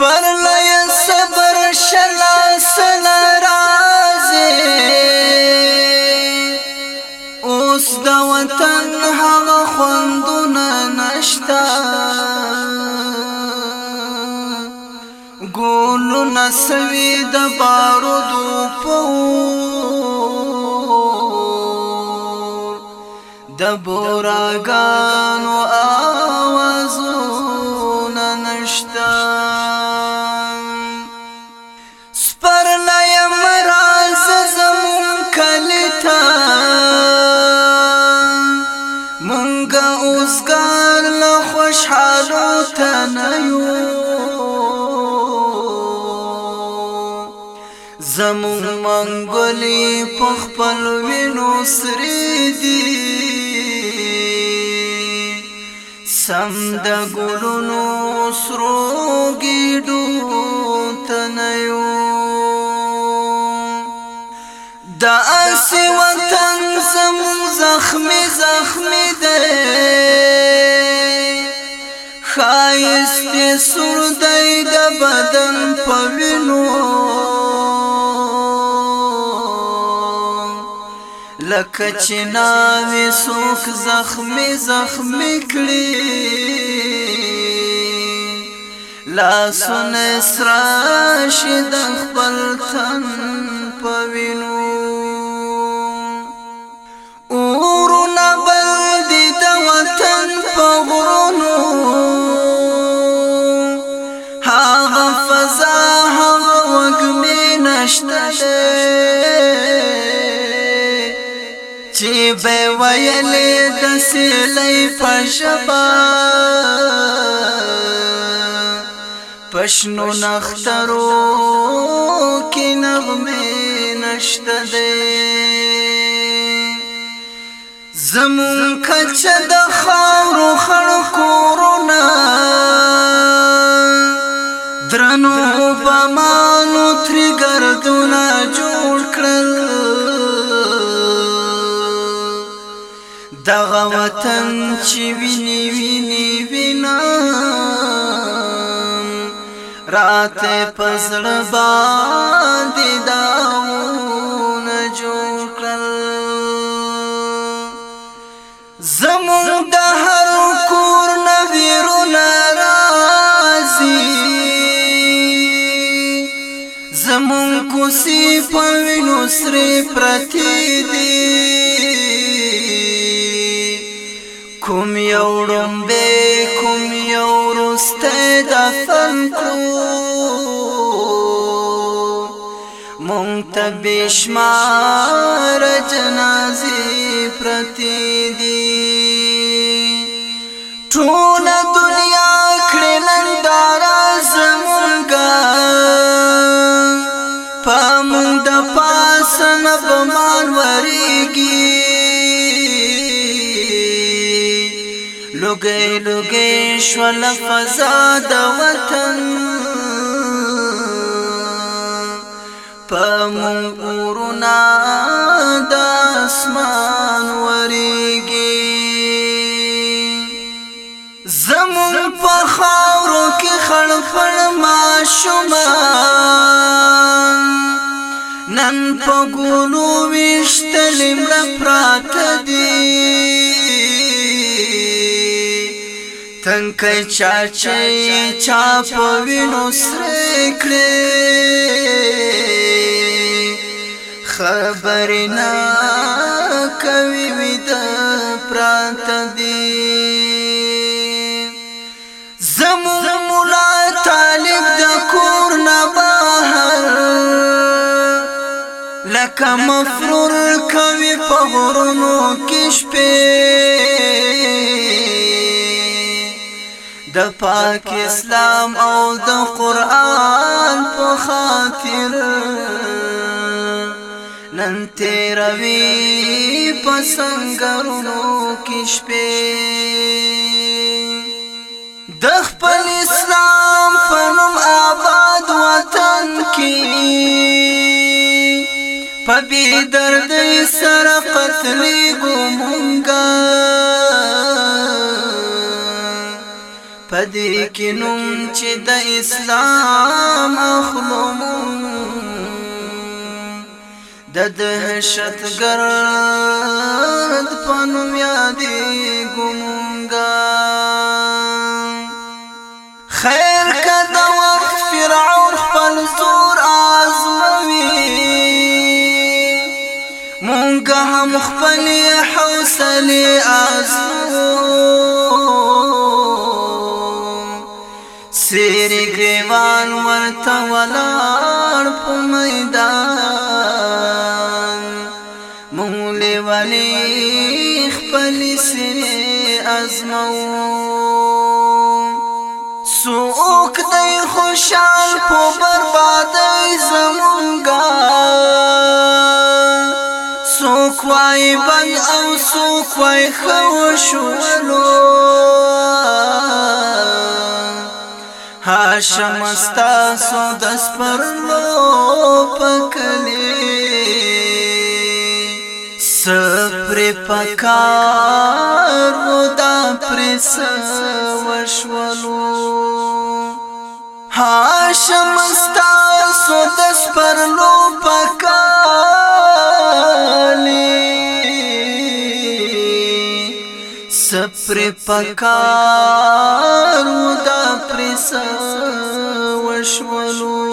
پر لای صبر شلا سل رازي اوس د وطن هغه خوندونه نشتا ګونو نسوي د بارودو پور د بوراګانو اوازو منګلې په خپل وینو سرې دي سم د ګلونو سروګي ډو تنيو د اسی وطن سم زخمي زخمي ده خایست سر دی د بدن په وینو لکه چې ناوې څوک زخمی زخمی کړي لاسونه سره شي د خپل تن په وینو اورونه بل دي د وطن په غرونو هغه فضا هغه وږمې نشته چې به ویلې د سلې پښبا پښنو نخترو کې نغمه نشته دې زمون کچ د خاورو خلکو رونا درنو په ما دغه وطن چې ویني ویني وینا راته پسړ باندې داون جوړل زمون د هر کور نویرو ناراضي زمون کوسي په وینو سره پرتی دی کوم یو ړومبی کوم یو وروستی دفن کړو مونږ ته بېشماره جنازې پرتې دي ټول شول فضا د وطن پمون ورنا د اسمان وریږي زمون په خاورو کې خړپړ ما شومان نن په ګولو وشتل مړه پراته دي تنکی چاچی چا په وینو سره کړې خبر نه کوي وید پرانت دی زمو مولا طالب د کور نه بهر لکه مفرور کوي په غرونو کې شپې د پاک اسلام او د قران په خاطر نن تیروي پسنګرونو کې شپې د خپل اسلام فنم آباد وطن کې په بي درد سره قتل ګمونګا پدې کې نوم چې د اسلام اخلوم د دهشت ګرد پنوم یادې ګمونګا خیر کدا وخت فرعون خپل زور آزموي مونږ هم خپل حوصله آزموي دیوان ورته ولاړ په میدان مولې ولی خپل سره ازمو سوک دی خوشحال په بربادی زمونږه سوک وای بل او سوک وای خوشولو هاشم استا سو دس پر لو پکلی سپر پکار ودا پرس وشولو هاشم استا سو دس پر لو پکار پکارو دا پرس وشولو